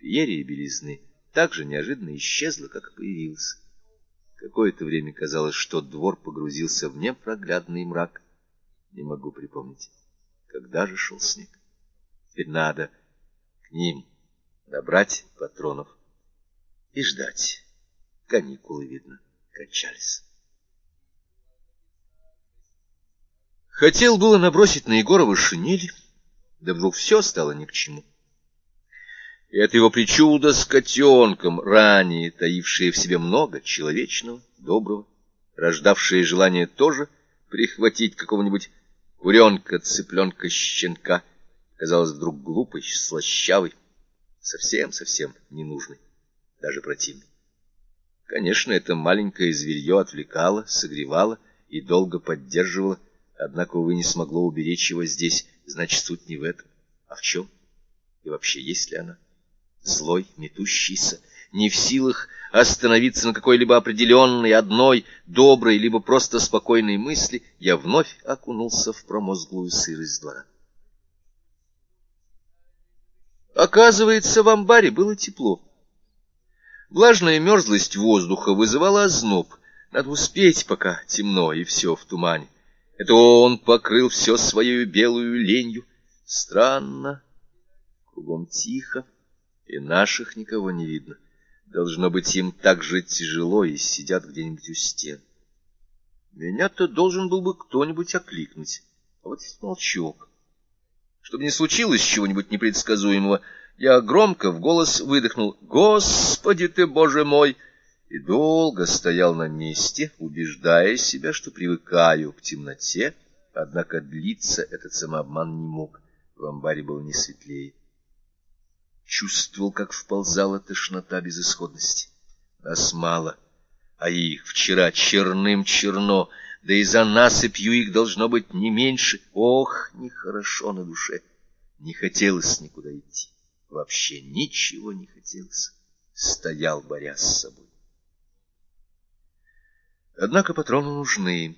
Феерия белизны так же неожиданно исчезла, как и появилась. Какое-то время казалось, что двор погрузился в непроглядный мрак. Не могу припомнить, когда же шел снег. Теперь надо к ним набрать патронов и ждать. Каникулы, видно, кончались. Хотел было набросить на Егорова шинель, да вдруг все стало ни к чему. И это его причуда с котенком, ранее таившее в себе много человечного, доброго, рождавшее желание тоже прихватить какого-нибудь куренка, цыпленка, щенка, казалось вдруг глупой, слащавой, совсем-совсем ненужной, даже противной. Конечно, это маленькое зверье отвлекало, согревало и долго поддерживало, однако, увы, не смогло уберечь его здесь, значит, суть не в этом. А в чем? И вообще, есть ли она? Злой, метущийся, не в силах остановиться на какой-либо определенной, одной, доброй, либо просто спокойной мысли, я вновь окунулся в промозглую сырость двора. Оказывается, в амбаре было тепло. Влажная мерзлость воздуха вызывала озноб. Надо успеть, пока темно и все в тумане. Это он покрыл все своей белую ленью. Странно, кругом тихо и наших никого не видно. Должно быть, им так же тяжело и сидят где-нибудь у стен. Меня-то должен был бы кто-нибудь окликнуть, а вот молчок. Чтобы не случилось чего-нибудь непредсказуемого, я громко в голос выдохнул «Господи ты, Боже мой!» и долго стоял на месте, убеждая себя, что привыкаю к темноте, однако длиться этот самообман не мог. В амбаре было не светлее чувствовал, как вползала тошнота безысходности. Нас мало, а их вчера черным черно, да и за насыпью их должно быть не меньше. Ох, нехорошо на душе. Не хотелось никуда идти. Вообще ничего не хотелось. Стоял, боря с собой. Однако патроны нужны.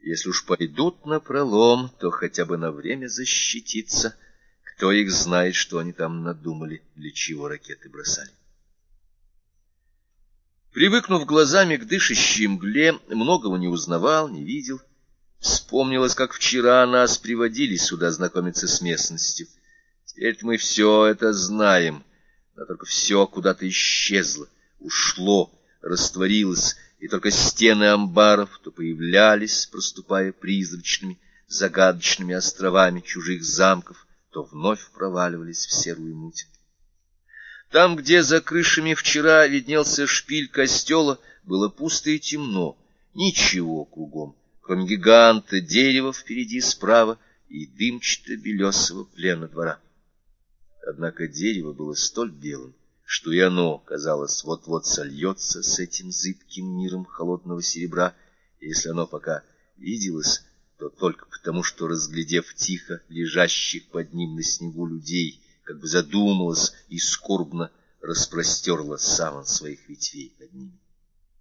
Если уж пойдут на пролом, то хотя бы на время защититься — кто их знает, что они там надумали, для чего ракеты бросали. Привыкнув глазами к дышащей мгле, многого не узнавал, не видел. Вспомнилось, как вчера нас приводили сюда знакомиться с местностью. Теперь мы все это знаем, но только все куда-то исчезло, ушло, растворилось, и только стены амбаров то появлялись, проступая призрачными, загадочными островами чужих замков, то вновь проваливались в серую муть. Там, где за крышами вчера виднелся шпиль костела, было пусто и темно, ничего кругом, кроме гиганта дерева впереди справа и дымчато-белесого плена двора. Однако дерево было столь белым, что и оно, казалось, вот-вот сольется с этим зыбким миром холодного серебра, и если оно пока виделось, то только потому, что, разглядев тихо лежащих под ним на снегу людей, как бы задумалась и скорбно распростерла саван своих ветвей над ними.